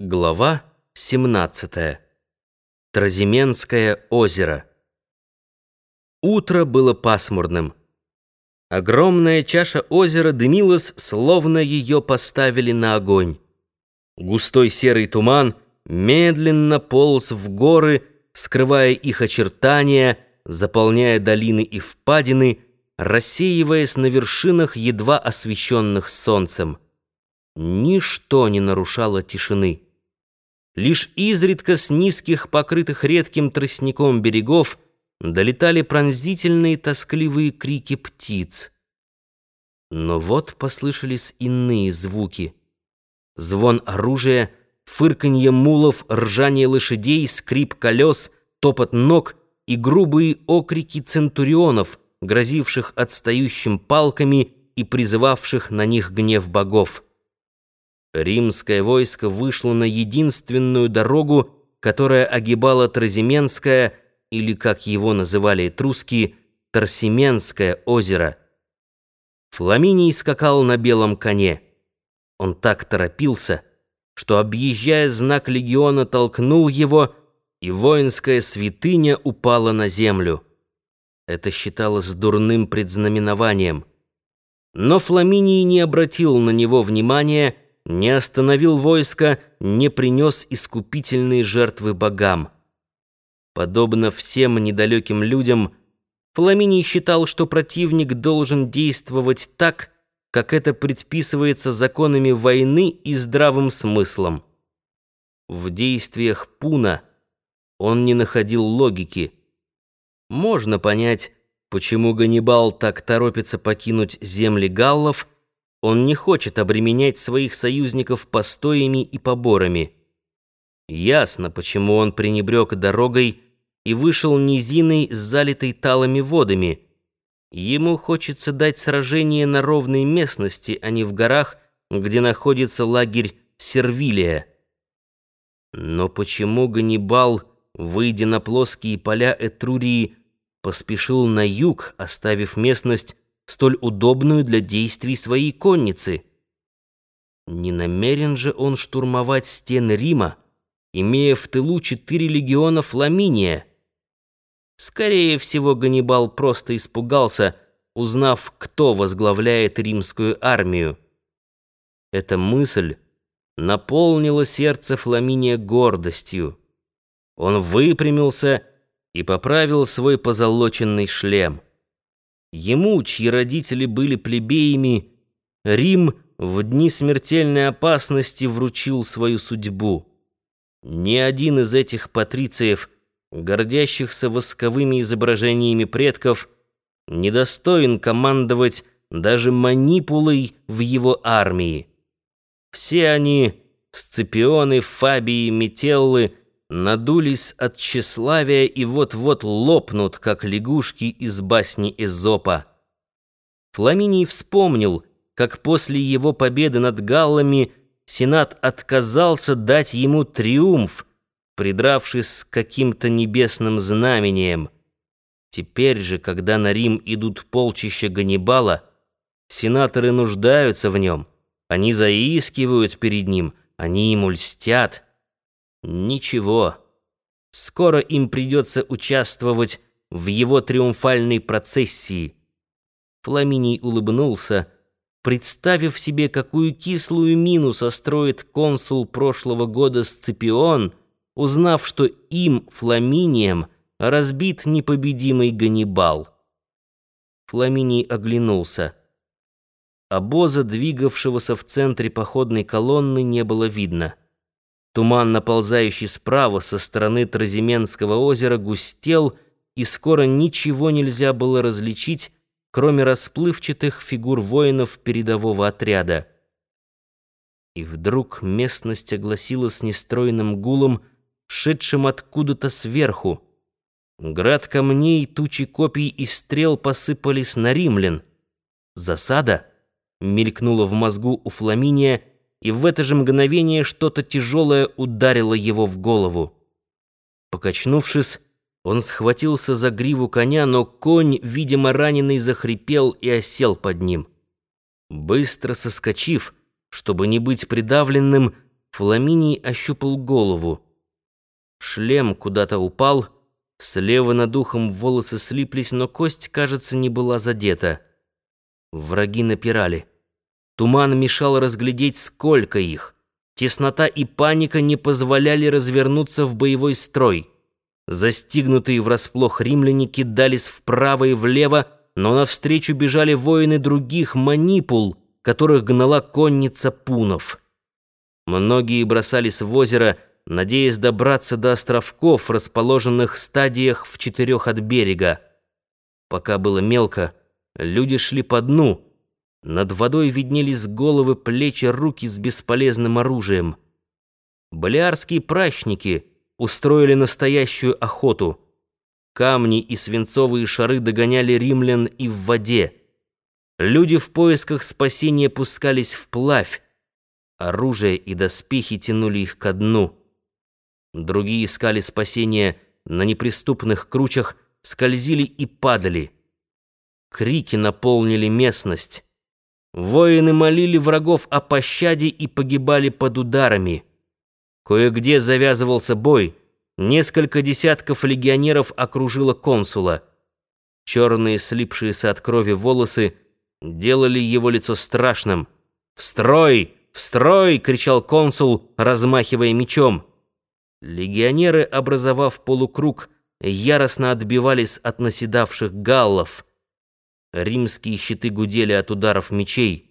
Глава 17. Тразименское озеро. Утро было пасмурным. Огромная чаша озера дымилась, словно ее поставили на огонь. Густой серый туман медленно полз в горы, скрывая их очертания, заполняя долины и впадины, рассеиваясь на вершинах, едва освещенных солнцем. Ничто не нарушало тишины. Лишь изредка с низких, покрытых редким тростником берегов, долетали пронзительные тоскливые крики птиц. Но вот послышались иные звуки. Звон оружия, фырканье мулов, ржание лошадей, скрип колес, топот ног и грубые окрики центурионов, грозивших отстающим палками и призывавших на них гнев богов. Римское войско вышло на единственную дорогу, которая огибала Тразименское, или, как его называли этруски, Тарсименское озеро. Фламиний скакал на белом коне. Он так торопился, что, объезжая знак легиона, толкнул его, и воинская святыня упала на землю. Это считалось дурным предзнаменованием. Но Фламиний не обратил на него внимания, не остановил войско, не принес искупительные жертвы богам. Подобно всем недалеким людям, Фламиний считал, что противник должен действовать так, как это предписывается законами войны и здравым смыслом. В действиях Пуна он не находил логики. Можно понять, почему Ганнибал так торопится покинуть земли галлов, он не хочет обременять своих союзников постоями и поборами. Ясно, почему он пренебрег дорогой и вышел низиной с залитой талыми водами. Ему хочется дать сражение на ровной местности, а не в горах, где находится лагерь Сервилия. Но почему Ганнибал, выйдя на плоские поля Этрурии, поспешил на юг, оставив местность столь удобную для действий своей конницы. Не намерен же он штурмовать стены Рима, имея в тылу четыре легиона Фламиния. Скорее всего, Ганнибал просто испугался, узнав, кто возглавляет римскую армию. Эта мысль наполнила сердце Фламиния гордостью. Он выпрямился и поправил свой позолоченный шлем. Ему, чьи родители были плебеями, Рим в дни смертельной опасности вручил свою судьбу. Ни один из этих патрициев, гордящихся восковыми изображениями предков, не достоин командовать даже манипулой в его армии. Все они, Сципионы, Фабии, Метеллы, надулись от тщеславия и вот-вот лопнут, как лягушки из басни Эзопа. Фламиний вспомнил, как после его победы над галлами Сенат отказался дать ему триумф, придравшись каким-то небесным знамениям. Теперь же, когда на Рим идут полчища Ганнибала, сенаторы нуждаются в нем, они заискивают перед ним, они ему льстят — Ничего. Скоро им придется участвовать в его триумфальной процессии. Фламиний улыбнулся, представив себе, какую кислую мину состроит консул прошлого года Сципион, узнав, что им, Фламинием, разбит непобедимый Ганнибал. Фламиний оглянулся. Обоза, двигавшегося в центре походной колонны, не было видно. Туман, наползающий справа со стороны Тразименского озера, густел, и скоро ничего нельзя было различить, кроме расплывчатых фигур воинов передового отряда. И вдруг местность огласилась нестройным гулом, шедшим откуда-то сверху. Град камней, тучи копий и стрел посыпались на римлян. «Засада?» — мелькнула в мозгу у Фламиния, и в это же мгновение что-то тяжелое ударило его в голову. Покачнувшись, он схватился за гриву коня, но конь, видимо, раненый, захрипел и осел под ним. Быстро соскочив, чтобы не быть придавленным, Фламиний ощупал голову. Шлем куда-то упал, слева над ухом волосы слиплись, но кость, кажется, не была задета. Враги напирали. Туман мешал разглядеть, сколько их. Теснота и паника не позволяли развернуться в боевой строй. Застигнутые врасплох римляне кидались вправо и влево, но навстречу бежали воины других манипул, которых гнала конница пунов. Многие бросались в озеро, надеясь добраться до островков, расположенных в стадиях в четырех от берега. Пока было мелко, люди шли по дну. Над водой виднелись головы, плечи, руки с бесполезным оружием. Балиарские прачники устроили настоящую охоту. Камни и свинцовые шары догоняли римлян и в воде. Люди в поисках спасения пускались вплавь, Оружие и доспехи тянули их ко дну. Другие искали спасения на неприступных кручах, скользили и падали. Крики наполнили местность. Воины молили врагов о пощаде и погибали под ударами. Кое-где завязывался бой. Несколько десятков легионеров окружило консула. Черные слипшиеся от крови волосы делали его лицо страшным. «В строй!» «В строй!» — кричал консул, размахивая мечом. Легионеры, образовав полукруг, яростно отбивались от наседавших галлов. Римские щиты гудели от ударов мечей.